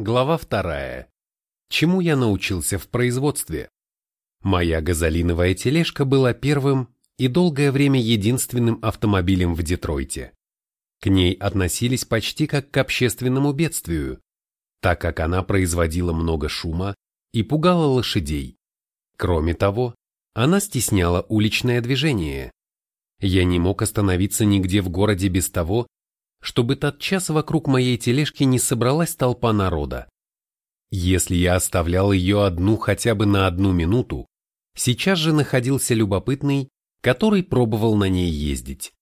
Глава вторая. Чему я научился в производстве? Моя газолиновая тележка была первым и долгое время единственным автомобилем в Детройте. К ней относились почти как к общественному бедствию, так как она производила много шума и пугала лошадей. Кроме того, она стесняла уличное движение. Я не мог остановиться нигде в городе без того, чтобы тотчас вокруг моей тележки не собралась толпа народа. Если я оставлял ее одну хотя бы на одну минуту, сейчас же находился любопытный, который пробовал на ней ездить.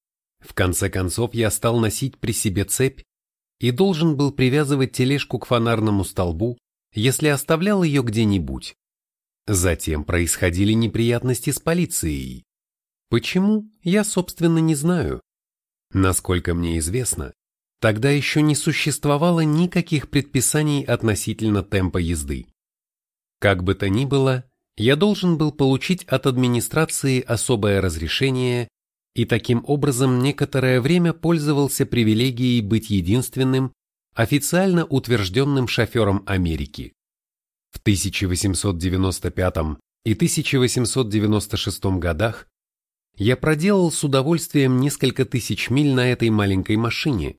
В конце концов я стал носить при себе цепь и должен был привязывать тележку к фонарному столбу, если оставлял ее где-нибудь. Затем происходили неприятности с полицией. Почему, я, собственно, не знаю. Насколько мне известно, тогда еще не существовало никаких предписаний относительно темпа езды. Как бы то ни было, я должен был получить от администрации особое разрешение и таким образом некоторое время пользовался привилегией быть единственным, официально утвержденным шофером Америки. В 1895 и 1896 годах я проделал с удовольствием несколько тысяч миль на этой маленькой машине,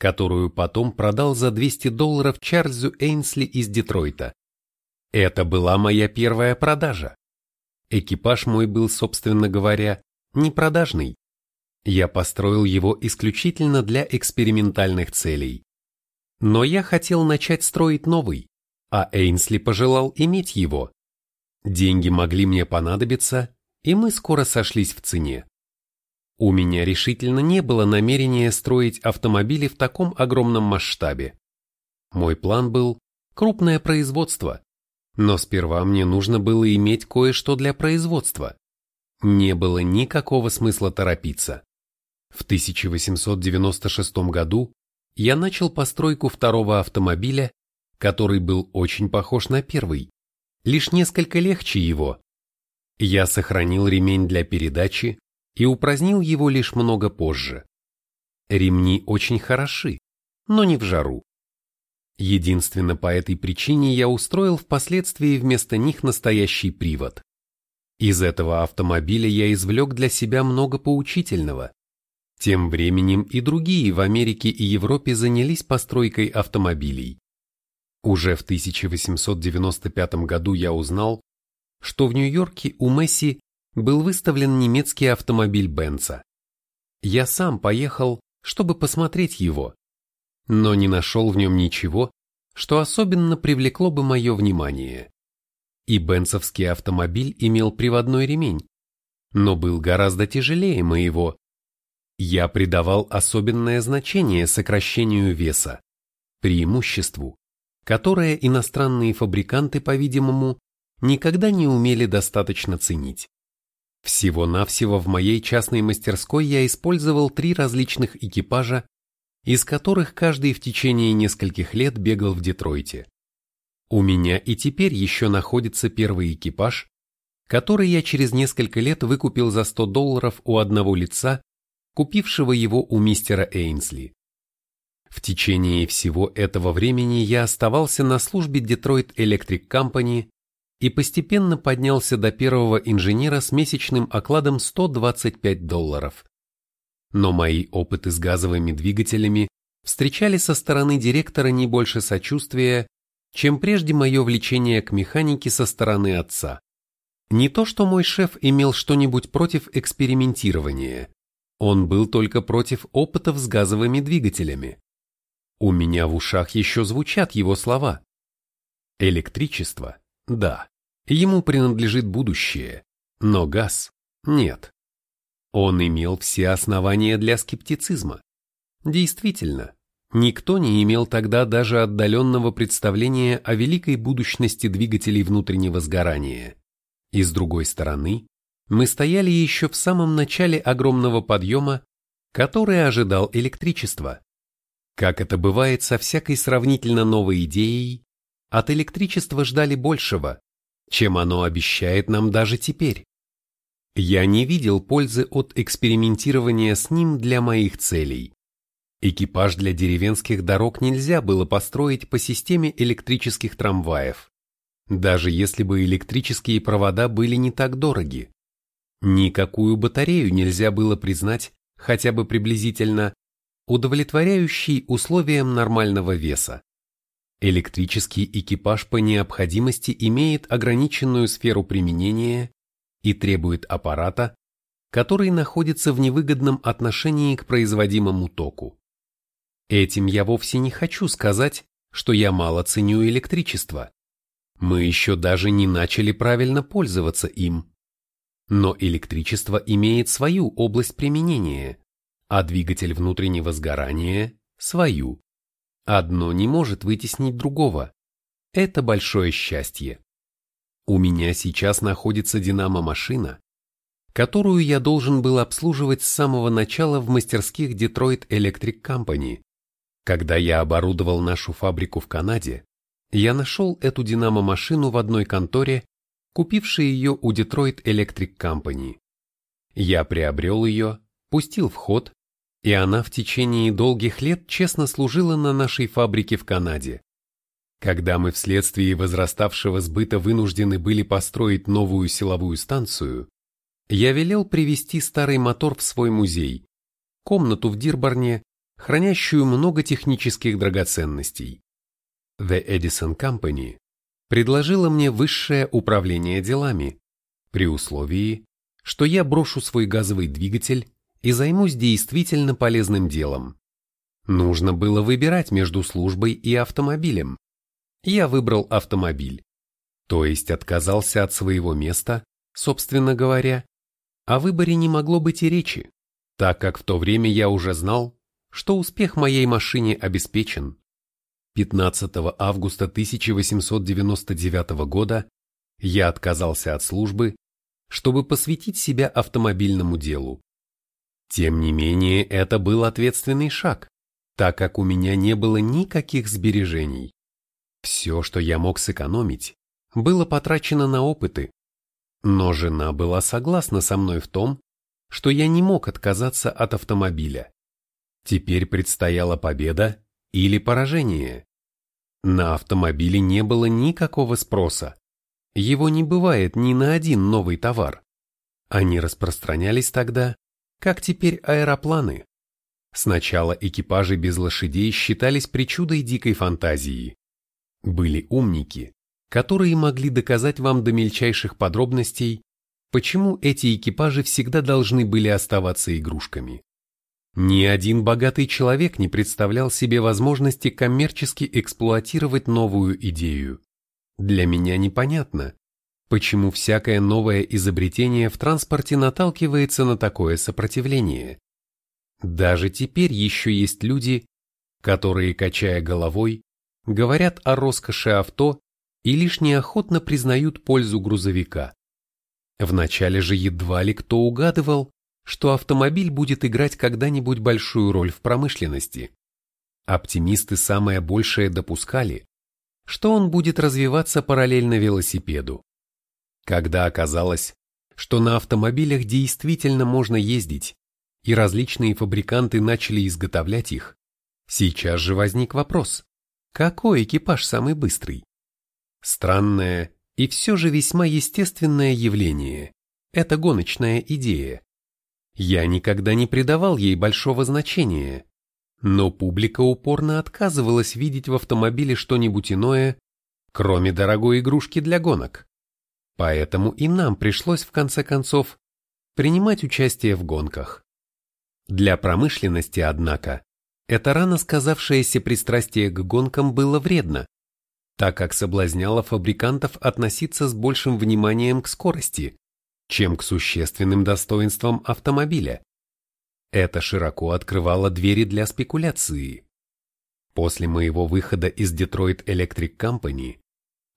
которую потом продал за 200 долларов Чарльзу Эйнсли из Детройта. Это была моя первая продажа. Экипаж мой был, собственно говоря, не продажный. Я построил его исключительно для экспериментальных целей. Но я хотел начать строить новый, а Эйнсли пожелал иметь его. Деньги могли мне понадобиться, и мы скоро сошлись в цене. У меня решительно не было намерения строить автомобили в таком огромном масштабе. Мой план был крупное производство, но сперва мне нужно было иметь кое-что для производства. Не было никакого смысла торопиться. В 1896 году я начал постройку второго автомобиля, который был очень похож на первый, лишь несколько легче его. Я сохранил ремень для передачи и упразднил его лишь много позже. Ремни очень хороши, но не в жару. Единственно по этой причине я устроил впоследствии вместо них настоящий привод. Из этого автомобиля я извлек для себя много поучительного. Тем временем и другие в Америке и Европе занялись постройкой автомобилей. Уже в 1895 году я узнал, что в Нью-Йорке у Месси был выставлен немецкий автомобиль Бенца. Я сам поехал, чтобы посмотреть его, но не нашел в нем ничего, что особенно привлекло бы мое внимание. И бенцовский автомобиль имел приводной ремень, но был гораздо тяжелее моего. Я придавал особенное значение сокращению веса, преимуществу, которое иностранные фабриканты, по-видимому, никогда не умели достаточно ценить. Всего-навсего в моей частной мастерской я использовал три различных экипажа, из которых каждый в течение нескольких лет бегал в Детройте. У меня и теперь еще находится первый экипаж, который я через несколько лет выкупил за 100 долларов у одного лица, купившего его у мистера Эйнсли. В течение всего этого времени я оставался на службе Detroit Electric Company и постепенно поднялся до первого инженера с месячным окладом 125 долларов. Но мои опыты с газовыми двигателями встречали со стороны директора не больше сочувствия, чем прежде мое влечение к механике со стороны отца. Не то, что мой шеф имел что-нибудь против экспериментирования, он был только против опытов с газовыми двигателями. У меня в ушах еще звучат его слова. Электричество да, ему принадлежит будущее, но газ – нет. Он имел все основания для скептицизма. Действительно, никто не имел тогда даже отдаленного представления о великой будущности двигателей внутреннего сгорания. И с другой стороны, мы стояли еще в самом начале огромного подъема, который ожидал электричество. Как это бывает со всякой сравнительно новой идеей, от электричества ждали большего, чем оно обещает нам даже теперь. Я не видел пользы от экспериментирования с ним для моих целей. Экипаж для деревенских дорог нельзя было построить по системе электрических трамваев, даже если бы электрические провода были не так дороги. Никакую батарею нельзя было признать, хотя бы приблизительно, удовлетворяющей условиям нормального веса. Электрический экипаж по необходимости имеет ограниченную сферу применения и требует аппарата, который находится в невыгодном отношении к производимому току. Этим я вовсе не хочу сказать, что я мало ценю электричество. Мы еще даже не начали правильно пользоваться им. Но электричество имеет свою область применения, а двигатель внутреннего сгорания – свою. Одно не может вытеснить другого. Это большое счастье. У меня сейчас находится динамо-машина, которую я должен был обслуживать с самого начала в мастерских Detroit Electric Company. Когда я оборудовал нашу фабрику в Канаде, я нашел эту динамо-машину в одной конторе, купившей ее у Detroit Electric Company. Я приобрел ее, пустил в ход, и она в течение долгих лет честно служила на нашей фабрике в Канаде. Когда мы вследствие возраставшего сбыта вынуждены были построить новую силовую станцию, я велел привезти старый мотор в свой музей, комнату в Дирборне, хранящую много технических драгоценностей. The Edison Company предложила мне высшее управление делами, при условии, что я брошу свой газовый двигатель и займусь действительно полезным делом. Нужно было выбирать между службой и автомобилем я выбрал автомобиль, то есть отказался от своего места, собственно говоря, о выборе не могло быть и речи, так как в то время я уже знал, что успех моей машине обеспечен. 15 августа 1899 года я отказался от службы, чтобы посвятить себя автомобильному делу. Тем не менее, это был ответственный шаг, так как у меня не было никаких сбережений. Все, что я мог сэкономить, было потрачено на опыты. Но жена была согласна со мной в том, что я не мог отказаться от автомобиля. Теперь предстояла победа или поражение. На автомобиле не было никакого спроса. Его не бывает ни на один новый товар. Они распространялись тогда, как теперь аэропланы. Сначала экипажи без лошадей считались причудой дикой фантазии. Были умники, которые могли доказать вам до мельчайших подробностей, почему эти экипажи всегда должны были оставаться игрушками. Ни один богатый человек не представлял себе возможности коммерчески эксплуатировать новую идею. Для меня непонятно, почему всякое новое изобретение в транспорте наталкивается на такое сопротивление. Даже теперь еще есть люди, которые, качая головой, говорят о роскоши авто и лишь неохотно признают пользу грузовика. Вначале же едва ли кто угадывал, что автомобиль будет играть когда-нибудь большую роль в промышленности. Оптимисты самое большее допускали, что он будет развиваться параллельно велосипеду. Когда оказалось, что на автомобилях действительно можно ездить, и различные фабриканты начали изготовлять их, сейчас же возник вопрос, какой экипаж самый быстрый? Странное и все же весьма естественное явление – это гоночная идея. Я никогда не придавал ей большого значения, но публика упорно отказывалась видеть в автомобиле что-нибудь иное, кроме дорогой игрушки для гонок. Поэтому и нам пришлось в конце концов принимать участие в гонках. Для промышленности, однако, это рано сказавшееся пристрастие к гонкам было вредно, так как соблазняло фабрикантов относиться с большим вниманием к скорости, чем к существенным достоинствам автомобиля. Это широко открывало двери для спекуляции. После моего выхода из Detroit Electric Company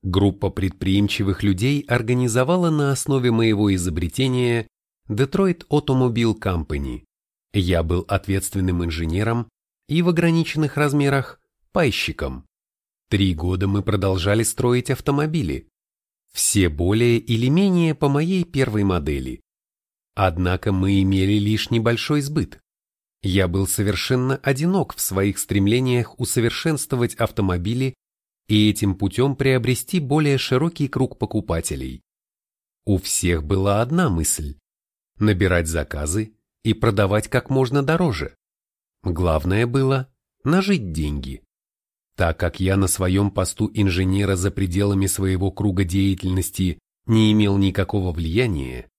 группа предприимчивых людей организовала на основе моего изобретения Detroit Automobile Company. Я был ответственным инженером и в ограниченных размерах пайщиком. Три года мы продолжали строить автомобили, все более или менее по моей первой модели. Однако мы имели лишь небольшой сбыт. Я был совершенно одинок в своих стремлениях усовершенствовать автомобили и этим путем приобрести более широкий круг покупателей. У всех была одна мысль – набирать заказы и продавать как можно дороже. Главное было – нажить деньги. Так как я на своем посту инженера за пределами своего круга деятельности не имел никакого влияния,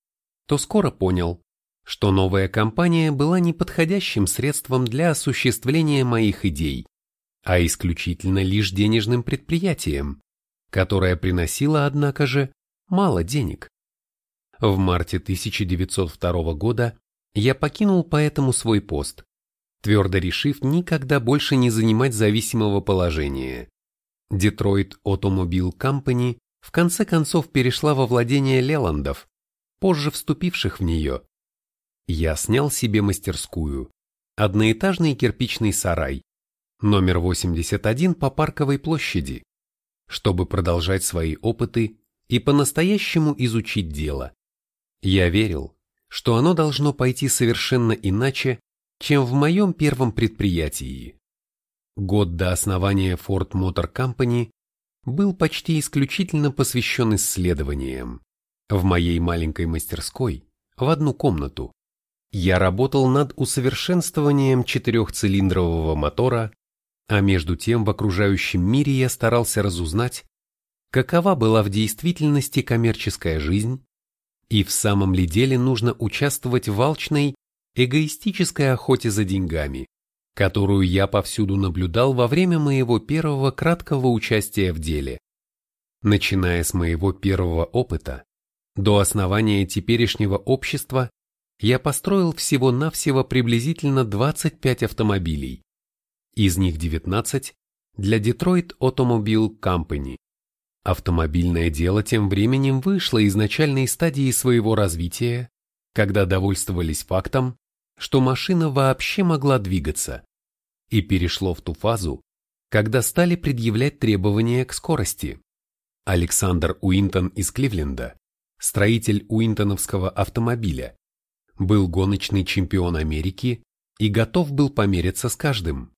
то скоро понял, что новая компания была неподходящим средством для осуществления моих идей, а исключительно лишь денежным предприятием, которое приносило, однако же, мало денег. В марте 1902 года я покинул поэтому свой пост, твердо решив никогда больше не занимать зависимого положения. Детройт Automobile Company в конце концов перешла во владение Леландов, позже вступивших в нее. Я снял себе мастерскую, одноэтажный кирпичный сарай, номер 81 по Парковой площади, чтобы продолжать свои опыты и по-настоящему изучить дело. Я верил, что оно должно пойти совершенно иначе, чем в моем первом предприятии. Год до основания Ford Motor Company был почти исключительно посвящен исследованиям. В моей маленькой мастерской, в одну комнату, я работал над усовершенствованием четырехцилиндрового мотора, а между тем в окружающем мире я старался разузнать, какова была в действительности коммерческая жизнь и в самом ли деле нужно участвовать в алчной, эгоистической охоте за деньгами, которую я повсюду наблюдал во время моего первого краткого участия в деле. Начиная с моего первого опыта, до основания теперешнего общества я построил всего-навсего приблизительно 25 автомобилей. Из них 19 для Detroit Automobile Company. Автомобильное дело тем временем вышло из начальной стадии своего развития, когда довольствовались фактом, что машина вообще могла двигаться, и перешло в ту фазу, когда стали предъявлять требования к скорости. Александр Уинтон из Кливленда строитель Уинтоновского автомобиля, был гоночный чемпион Америки и готов был помериться с каждым.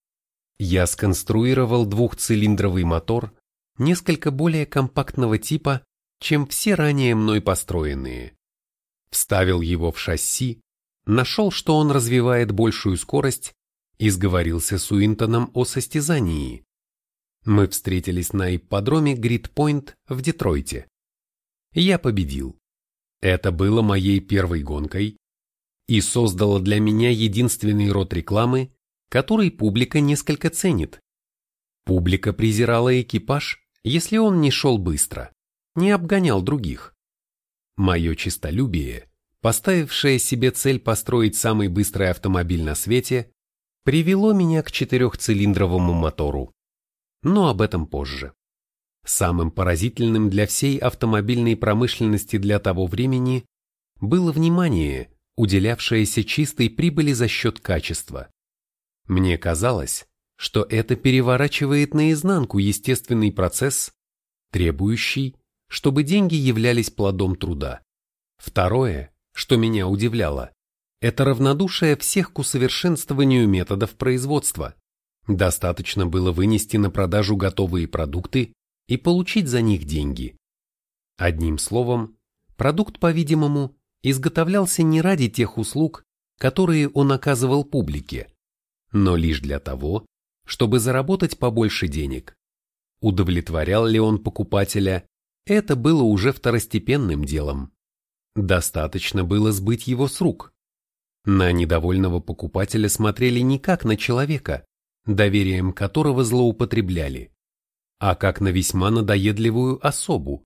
Я сконструировал двухцилиндровый мотор несколько более компактного типа, чем все ранее мной построенные. Вставил его в шасси, нашел, что он развивает большую скорость и сговорился с Уинтоном о состязании. Мы встретились на ипподроме Грид-Пойнт в Детройте я победил. Это было моей первой гонкой и создало для меня единственный род рекламы, который публика несколько ценит. Публика презирала экипаж, если он не шел быстро, не обгонял других. Мое честолюбие, поставившее себе цель построить самый быстрый автомобиль на свете, привело меня к четырехцилиндровому мотору. Но об этом позже. Самым поразительным для всей автомобильной промышленности для того времени было внимание, уделявшееся чистой прибыли за счет качества. Мне казалось, что это переворачивает наизнанку естественный процесс, требующий, чтобы деньги являлись плодом труда. Второе, что меня удивляло, это равнодушие всех к усовершенствованию методов производства. Достаточно было вынести на продажу готовые продукты и получить за них деньги. Одним словом, продукт, по-видимому, изготовлялся не ради тех услуг, которые он оказывал публике, но лишь для того, чтобы заработать побольше денег. Удовлетворял ли он покупателя, это было уже второстепенным делом. Достаточно было сбыть его с рук. На недовольного покупателя смотрели не как на человека, доверием которого злоупотребляли, а как на весьма надоедливую особу,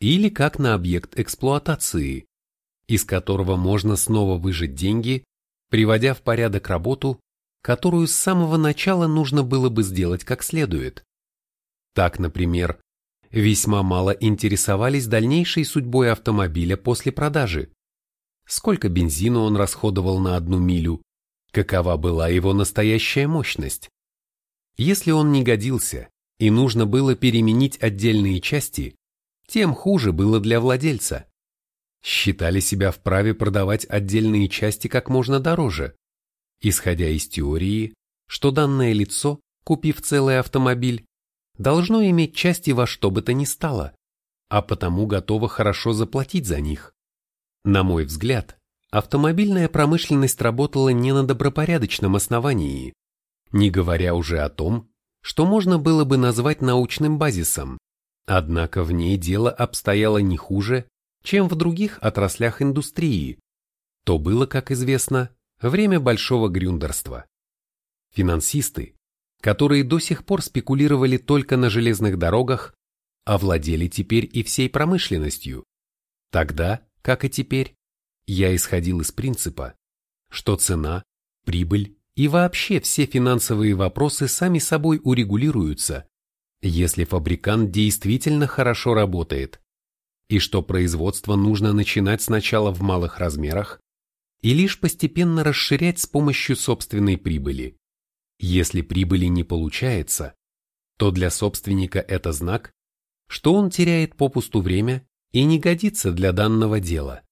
или как на объект эксплуатации, из которого можно снова выжать деньги, приводя в порядок работу, которую с самого начала нужно было бы сделать как следует. Так, например, весьма мало интересовались дальнейшей судьбой автомобиля после продажи. Сколько бензина он расходовал на одну милю, какова была его настоящая мощность. Если он не годился, и нужно было переменить отдельные части, тем хуже было для владельца. Считали себя вправе продавать отдельные части как можно дороже. Исходя из теории, что данное лицо, купив целый автомобиль, должно иметь части во что бы то ни стало, а потому готово хорошо заплатить за них. На мой взгляд, автомобильная промышленность работала не на добропорядочном основании, не говоря уже о том, что можно было бы назвать научным базисом, однако в ней дело обстояло не хуже, чем в других отраслях индустрии. То было, как известно, время большого грюндерства. Финансисты, которые до сих пор спекулировали только на железных дорогах, овладели теперь и всей промышленностью. Тогда, как и теперь, я исходил из принципа, что цена, прибыль и вообще все финансовые вопросы сами собой урегулируются, если фабрикант действительно хорошо работает, и что производство нужно начинать сначала в малых размерах и лишь постепенно расширять с помощью собственной прибыли. Если прибыли не получается, то для собственника это знак, что он теряет попусту время и не годится для данного дела.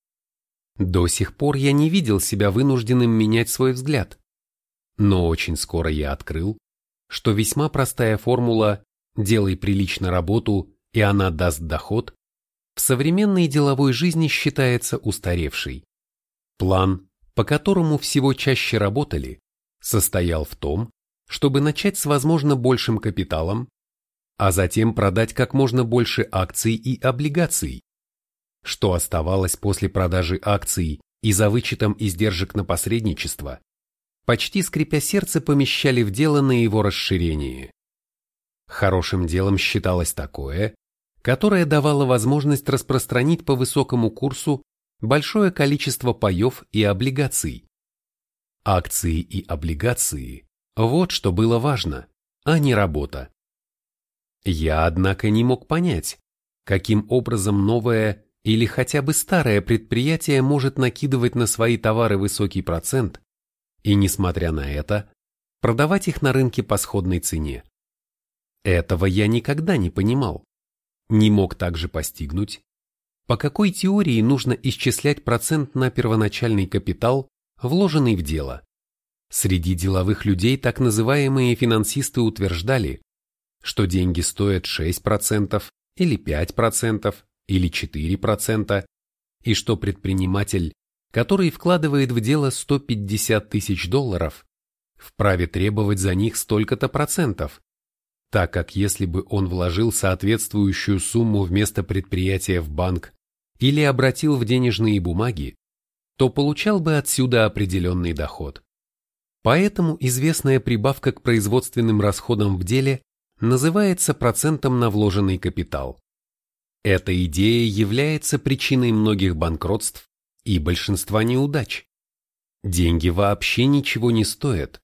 До сих пор я не видел себя вынужденным менять свой взгляд. Но очень скоро я открыл, что весьма простая формула «делай прилично работу, и она даст доход» в современной деловой жизни считается устаревшей. План, по которому всего чаще работали, состоял в том, чтобы начать с возможно большим капиталом, а затем продать как можно больше акций и облигаций. Что оставалось после продажи акций и за вычетом издержек на посредничество, почти скрипя сердце помещали в дело на его расширение. Хорошим делом считалось такое, которое давало возможность распространить по высокому курсу большое количество паев и облигаций. Акции и облигации вот что было важно, а не работа. Я, однако, не мог понять, каким образом новое или хотя бы старое предприятие может накидывать на свои товары высокий процент и, несмотря на это, продавать их на рынке по сходной цене. Этого я никогда не понимал. Не мог также постигнуть, по какой теории нужно исчислять процент на первоначальный капитал, вложенный в дело. Среди деловых людей так называемые финансисты утверждали, что деньги стоят 6% или 5% или 4%, и что предприниматель, который вкладывает в дело 150 тысяч долларов, вправе требовать за них столько-то процентов, так как если бы он вложил соответствующую сумму вместо предприятия в банк или обратил в денежные бумаги, то получал бы отсюда определенный доход. Поэтому известная прибавка к производственным расходам в деле называется процентом на вложенный капитал. Эта идея является причиной многих банкротств и большинства неудач. Деньги вообще ничего не стоят,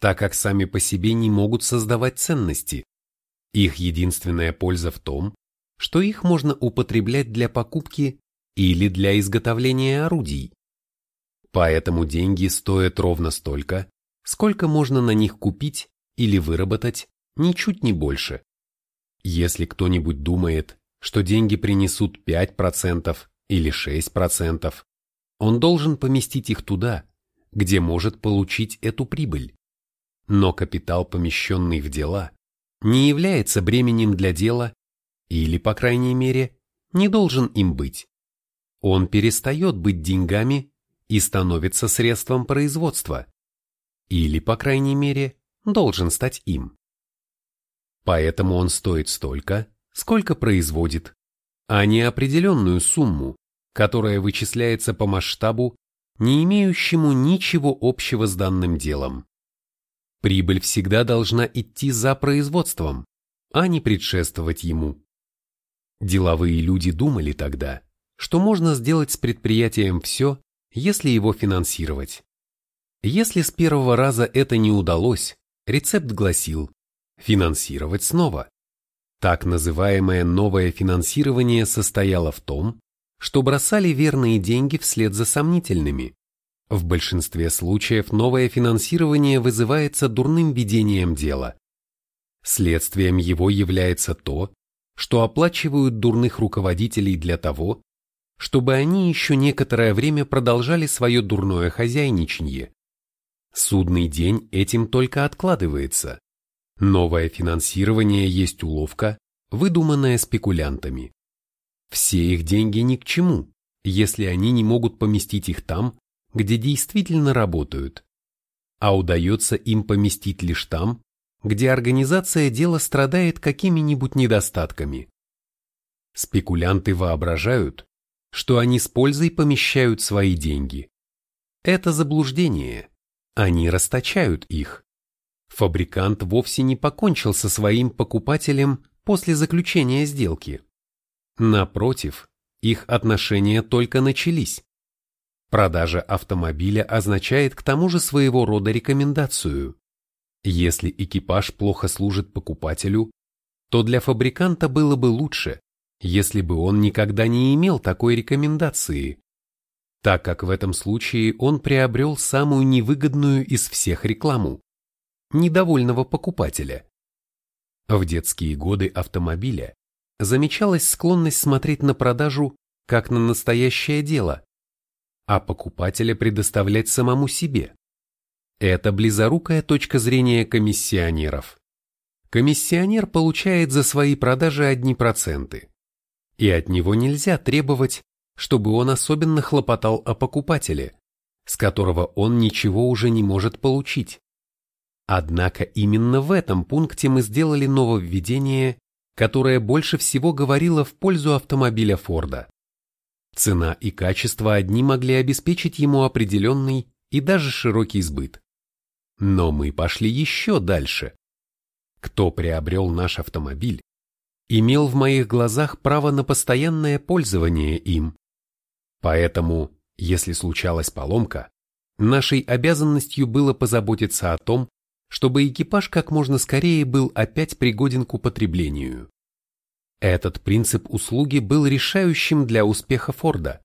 так как сами по себе не могут создавать ценности. Их единственная польза в том, что их можно употреблять для покупки или для изготовления орудий. Поэтому деньги стоят ровно столько, сколько можно на них купить или выработать, ничуть не больше. Если кто-нибудь думает, что деньги принесут 5% или 6%, он должен поместить их туда, где может получить эту прибыль. Но капитал, помещенный в дела, не является бременем для дела или, по крайней мере, не должен им быть. Он перестает быть деньгами и становится средством производства или, по крайней мере, должен стать им. Поэтому он стоит столько, сколько производит, а не определенную сумму, которая вычисляется по масштабу, не имеющему ничего общего с данным делом. Прибыль всегда должна идти за производством, а не предшествовать ему. Деловые люди думали тогда, что можно сделать с предприятием все, если его финансировать. Если с первого раза это не удалось, рецепт гласил «финансировать снова». Так называемое новое финансирование состояло в том, что бросали верные деньги вслед за сомнительными. В большинстве случаев новое финансирование вызывается дурным ведением дела. Следствием его является то, что оплачивают дурных руководителей для того, чтобы они еще некоторое время продолжали свое дурное хозяйничание. Судный день этим только откладывается. Новое финансирование есть уловка, выдуманная спекулянтами. Все их деньги ни к чему, если они не могут поместить их там, где действительно работают. А удается им поместить лишь там, где организация дела страдает какими-нибудь недостатками. Спекулянты воображают, что они с пользой помещают свои деньги. Это заблуждение. Они расточают их. Фабрикант вовсе не покончил со своим покупателем после заключения сделки. Напротив, их отношения только начались. Продажа автомобиля означает к тому же своего рода рекомендацию. Если экипаж плохо служит покупателю, то для фабриканта было бы лучше, если бы он никогда не имел такой рекомендации, так как в этом случае он приобрел самую невыгодную из всех рекламу – недовольного покупателя. В детские годы автомобиля замечалась склонность смотреть на продажу как на настоящее дело, а покупателя предоставлять самому себе. Это близорукая точка зрения комиссионеров. Комиссионер получает за свои продажи одни проценты, и от него нельзя требовать, чтобы он особенно хлопотал о покупателе, с которого он ничего уже не может получить. Однако именно в этом пункте мы сделали нововведение, которое больше всего говорило в пользу автомобиля Форда. Цена и качество одни могли обеспечить ему определенный и даже широкий сбыт. Но мы пошли еще дальше. Кто приобрел наш автомобиль, имел в моих глазах право на постоянное пользование им. Поэтому, если случалась поломка, нашей обязанностью было позаботиться о том, чтобы экипаж как можно скорее был опять пригоден к употреблению. Этот принцип услуги был решающим для успеха Форда.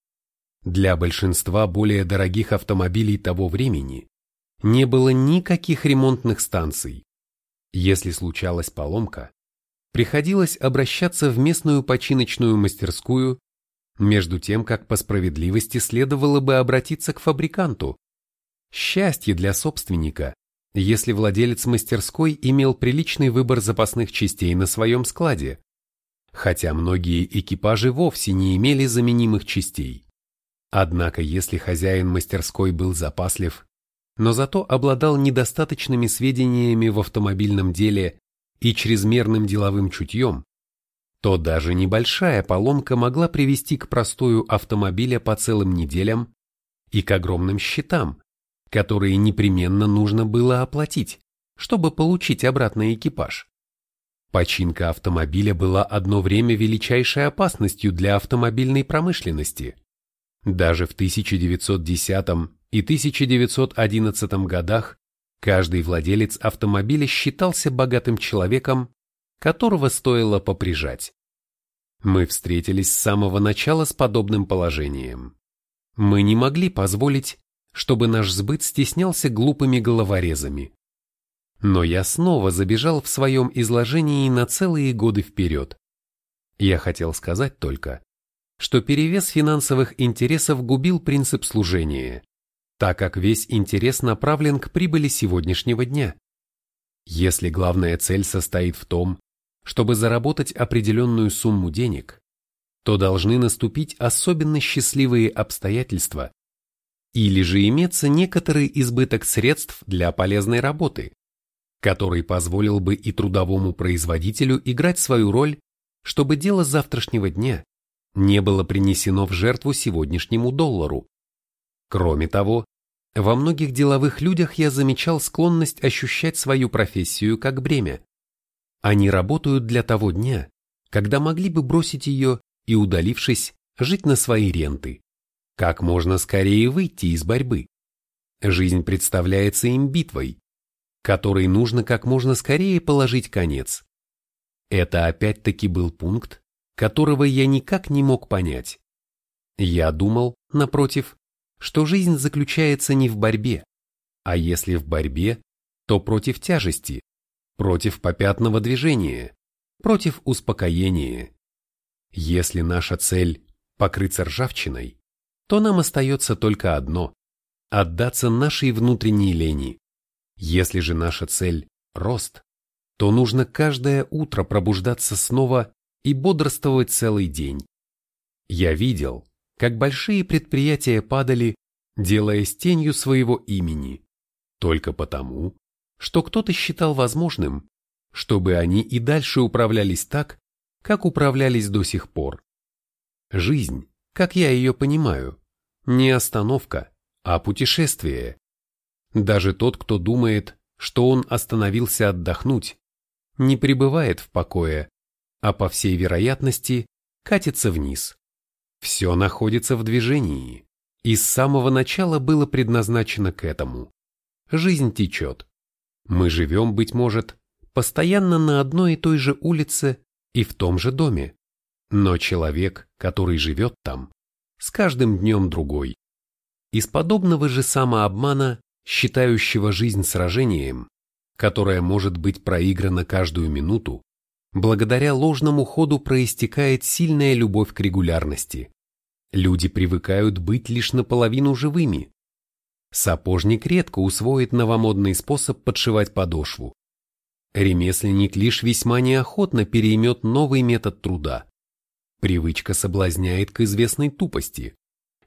Для большинства более дорогих автомобилей того времени не было никаких ремонтных станций. Если случалась поломка, приходилось обращаться в местную починочную мастерскую, между тем, как по справедливости следовало бы обратиться к фабриканту. Счастье для собственника, если владелец мастерской имел приличный выбор запасных частей на своем складе, хотя многие экипажи вовсе не имели заменимых частей. Однако если хозяин мастерской был запаслив, но зато обладал недостаточными сведениями в автомобильном деле и чрезмерным деловым чутьем, то даже небольшая поломка могла привести к простою автомобиля по целым неделям и к огромным счетам, которые непременно нужно было оплатить, чтобы получить обратный экипаж. Починка автомобиля была одно время величайшей опасностью для автомобильной промышленности. Даже в 1910 и 1911 годах каждый владелец автомобиля считался богатым человеком, которого стоило поприжать. Мы встретились с самого начала с подобным положением. Мы не могли позволить, чтобы наш сбыт стеснялся глупыми головорезами. Но я снова забежал в своем изложении на целые годы вперед. Я хотел сказать только, что перевес финансовых интересов губил принцип служения, так как весь интерес направлен к прибыли сегодняшнего дня. Если главная цель состоит в том, чтобы заработать определенную сумму денег, то должны наступить особенно счастливые обстоятельства, или же иметься некоторый избыток средств для полезной работы, который позволил бы и трудовому производителю играть свою роль, чтобы дело завтрашнего дня не было принесено в жертву сегодняшнему доллару. Кроме того, во многих деловых людях я замечал склонность ощущать свою профессию как бремя. Они работают для того дня, когда могли бы бросить ее и, удалившись, жить на свои ренты. Как можно скорее выйти из борьбы? Жизнь представляется им битвой, которой нужно как можно скорее положить конец. Это опять-таки был пункт, которого я никак не мог понять. Я думал, напротив, что жизнь заключается не в борьбе, а если в борьбе, то против тяжести, против попятного движения, против успокоения. Если наша цель – покрыться ржавчиной, то нам остается только одно отдаться нашей внутренней лени. Если же наша цель – рост, то нужно каждое утро пробуждаться снова и бодрствовать целый день. Я видел, как большие предприятия падали, делаясь тенью своего имени, только потому, что кто-то считал возможным, чтобы они и дальше управлялись так, как управлялись до сих пор. Жизнь, как я ее понимаю, не остановка, а путешествие. Даже тот, кто думает, что он остановился отдохнуть, не пребывает в покое, а по всей вероятности катится вниз. Все находится в движении, и с самого начала было предназначено к этому. Жизнь течет. Мы живем, быть может, постоянно на одной и той же улице и в том же доме. Но человек, который живет там, с каждым днем другой. Из подобного же самообмана, считающего жизнь сражением, которое может быть проиграно каждую минуту, благодаря ложному ходу проистекает сильная любовь к регулярности. Люди привыкают быть лишь наполовину живыми. Сапожник редко усвоит новомодный способ подшивать подошву. Ремесленник лишь весьма неохотно переймет новый метод труда. Привычка соблазняет к известной тупости.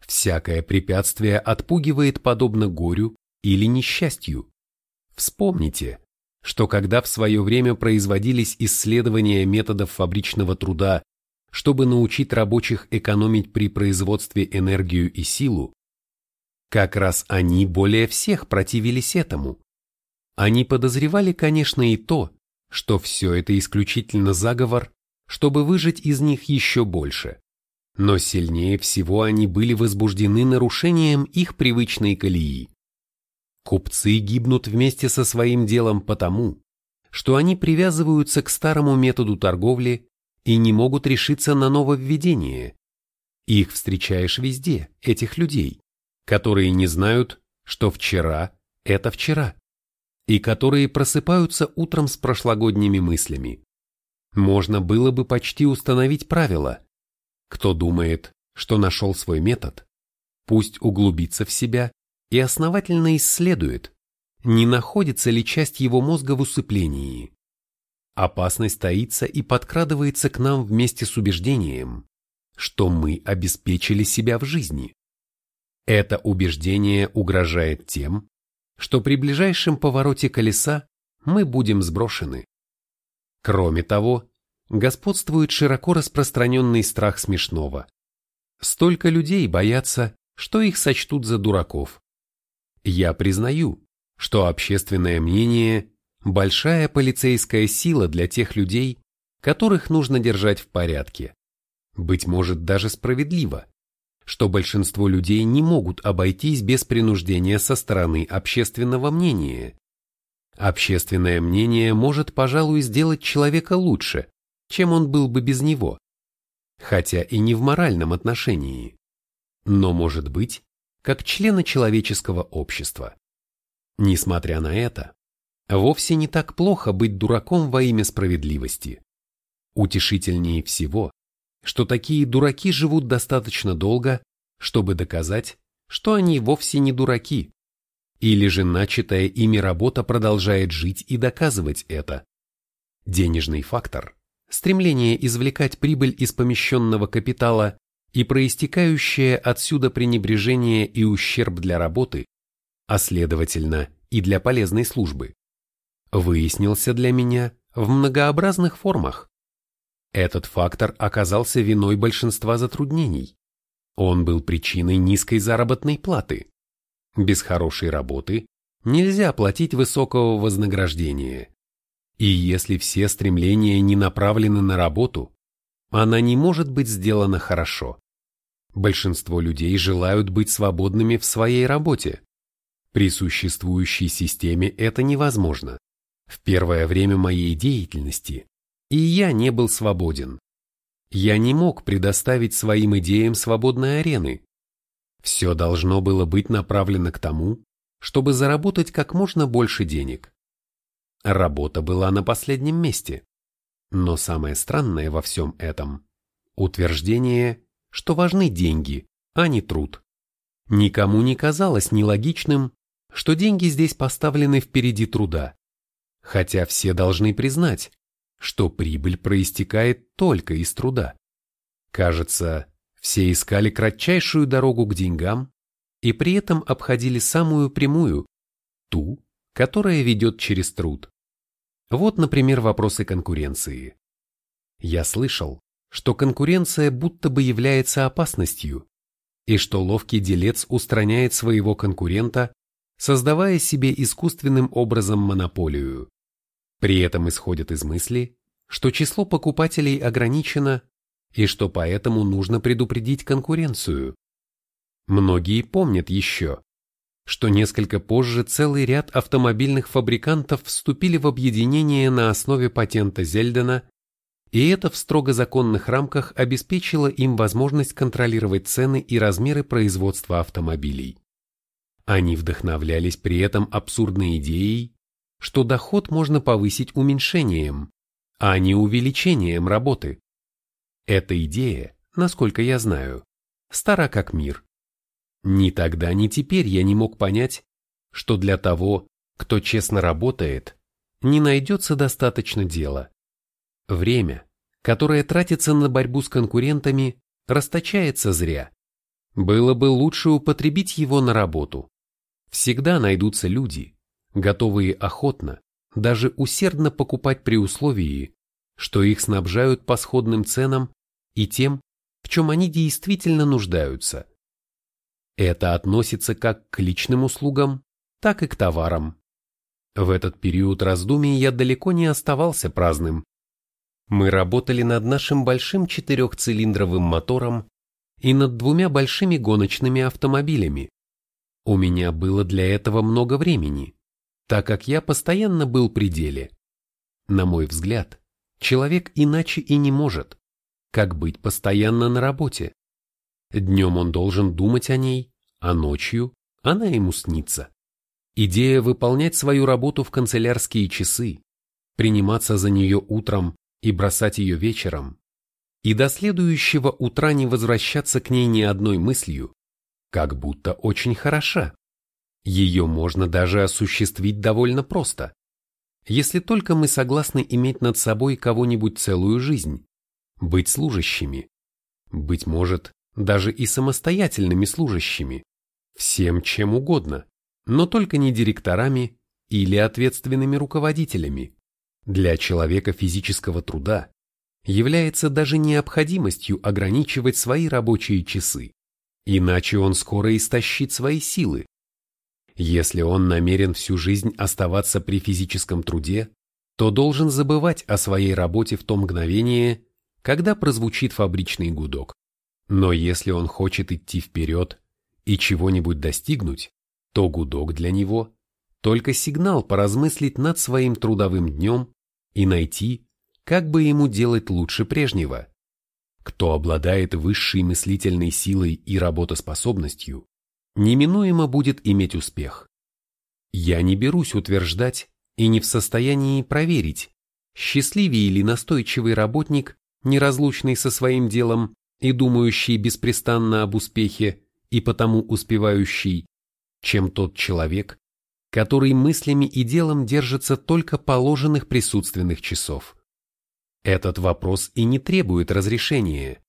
Всякое препятствие отпугивает подобно горю или несчастью. Вспомните, что когда в свое время производились исследования методов фабричного труда, чтобы научить рабочих экономить при производстве энергию и силу, как раз они более всех противились этому. Они подозревали, конечно, и то, что все это исключительно заговор чтобы выжить из них еще больше. Но сильнее всего они были возбуждены нарушением их привычной колеи. Купцы гибнут вместе со своим делом потому, что они привязываются к старому методу торговли и не могут решиться на нововведение. Их встречаешь везде, этих людей, которые не знают, что вчера – это вчера, и которые просыпаются утром с прошлогодними мыслями можно было бы почти установить правило. Кто думает, что нашел свой метод, пусть углубится в себя и основательно исследует, не находится ли часть его мозга в усыплении. Опасность таится и подкрадывается к нам вместе с убеждением, что мы обеспечили себя в жизни. Это убеждение угрожает тем, что при ближайшем повороте колеса мы будем сброшены. Кроме того, господствует широко распространенный страх смешного. Столько людей боятся, что их сочтут за дураков. Я признаю, что общественное мнение – большая полицейская сила для тех людей, которых нужно держать в порядке. Быть может даже справедливо, что большинство людей не могут обойтись без принуждения со стороны общественного мнения. Общественное мнение может, пожалуй, сделать человека лучше, чем он был бы без него, хотя и не в моральном отношении, но, может быть, как члена человеческого общества. Несмотря на это, вовсе не так плохо быть дураком во имя справедливости. Утешительнее всего, что такие дураки живут достаточно долго, чтобы доказать, что они вовсе не дураки, или же начатая ими работа продолжает жить и доказывать это. Денежный фактор, стремление извлекать прибыль из помещенного капитала и проистекающее отсюда пренебрежение и ущерб для работы, а следовательно и для полезной службы, выяснился для меня в многообразных формах. Этот фактор оказался виной большинства затруднений. Он был причиной низкой заработной платы, без хорошей работы нельзя платить высокого вознаграждения. И если все стремления не направлены на работу, она не может быть сделана хорошо. Большинство людей желают быть свободными в своей работе. При существующей системе это невозможно. В первое время моей деятельности и я не был свободен. Я не мог предоставить своим идеям свободной арены, все должно было быть направлено к тому, чтобы заработать как можно больше денег. Работа была на последнем месте. Но самое странное во всем этом – утверждение, что важны деньги, а не труд. Никому не казалось нелогичным, что деньги здесь поставлены впереди труда, хотя все должны признать, что прибыль проистекает только из труда. Кажется, все искали кратчайшую дорогу к деньгам и при этом обходили самую прямую, ту, которая ведет через труд. Вот, например, вопросы конкуренции. Я слышал, что конкуренция будто бы является опасностью, и что ловкий делец устраняет своего конкурента, создавая себе искусственным образом монополию. При этом исходят из мысли, что число покупателей ограничено и что поэтому нужно предупредить конкуренцию. Многие помнят еще, что несколько позже целый ряд автомобильных фабрикантов вступили в объединение на основе патента Зельдена и это в строго законных рамках обеспечило им возможность контролировать цены и размеры производства автомобилей. Они вдохновлялись при этом абсурдной идеей, что доход можно повысить уменьшением, а не увеличением работы. Эта идея, насколько я знаю, стара как мир. Ни тогда, ни теперь я не мог понять, что для того, кто честно работает, не найдется достаточно дела. Время, которое тратится на борьбу с конкурентами, расточается зря. Было бы лучше употребить его на работу. Всегда найдутся люди, готовые охотно, даже усердно покупать при условии, что их снабжают по сходным ценам и тем, в чем они действительно нуждаются. Это относится как к личным услугам, так и к товарам. В этот период раздумий я далеко не оставался праздным. Мы работали над нашим большим четырехцилиндровым мотором и над двумя большими гоночными автомобилями. У меня было для этого много времени, так как я постоянно был при деле. На мой взгляд, человек иначе и не может, как быть постоянно на работе. Днем он должен думать о ней, а ночью она ему снится. Идея выполнять свою работу в канцелярские часы, приниматься за нее утром и бросать ее вечером, и до следующего утра не возвращаться к ней ни одной мыслью, как будто очень хороша. Ее можно даже осуществить довольно просто, если только мы согласны иметь над собой кого-нибудь целую жизнь, быть служащими, быть может, даже и самостоятельными служащими, всем чем угодно, но только не директорами или ответственными руководителями для человека физического труда является даже необходимостью ограничивать свои рабочие часы, иначе он скоро истощит свои силы. Если он намерен всю жизнь оставаться при физическом труде, то должен забывать о своей работе в то мгновение, когда прозвучит фабричный гудок. Но если он хочет идти вперед и чего-нибудь достигнуть, то гудок для него только сигнал поразмыслить над своим трудовым днем и найти, как бы ему делать лучше прежнего. Кто обладает высшей мыслительной силой и работоспособностью, неминуемо будет иметь успех. Я не берусь утверждать и не в состоянии проверить, счастливее ли настойчивый работник, неразлучный со своим делом и думающий беспрестанно об успехе и потому успевающий, чем тот человек, который мыслями и делом держится только положенных присутственных часов. Этот вопрос и не требует разрешения.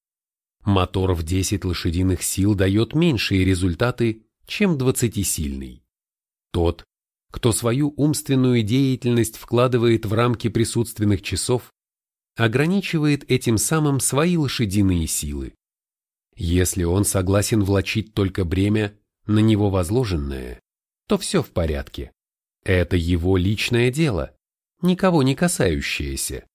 Мотор в 10 лошадиных сил дает меньшие результаты, чем 20-сильный. Тот, кто свою умственную деятельность вкладывает в рамки присутственных часов, ограничивает этим самым свои лошадиные силы. Если он согласен влачить только бремя, на него возложенное, то все в порядке. Это его личное дело, никого не касающееся.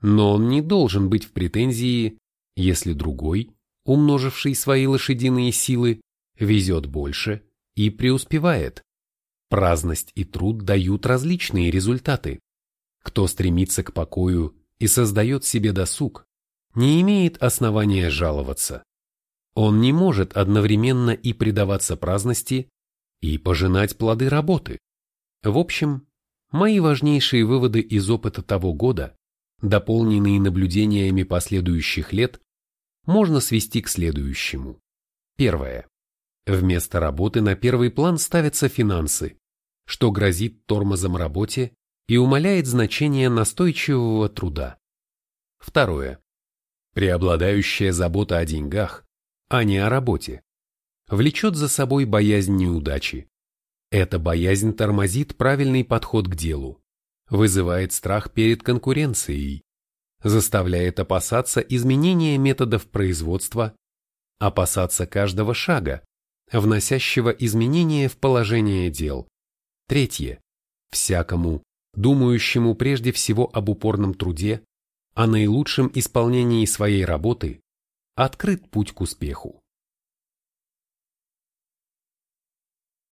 Но он не должен быть в претензии, если другой, умноживший свои лошадиные силы, везет больше и преуспевает. Праздность и труд дают различные результаты. Кто стремится к покою и создает себе досуг, не имеет основания жаловаться. Он не может одновременно и предаваться праздности, и пожинать плоды работы. В общем, мои важнейшие выводы из опыта того года, дополненные наблюдениями последующих лет, можно свести к следующему. Первое. Вместо работы на первый план ставятся финансы, что грозит тормозом работе и умаляет значение настойчивого труда. Второе. Преобладающая забота о деньгах, а не о работе, влечет за собой боязнь неудачи. Эта боязнь тормозит правильный подход к делу, вызывает страх перед конкуренцией, заставляет опасаться изменения методов производства, опасаться каждого шага, вносящего изменения в положение дел. Третье. Всякому, думающему прежде всего об упорном труде, о наилучшем исполнении своей работы, открыт путь к успеху.